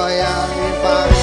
ganhar em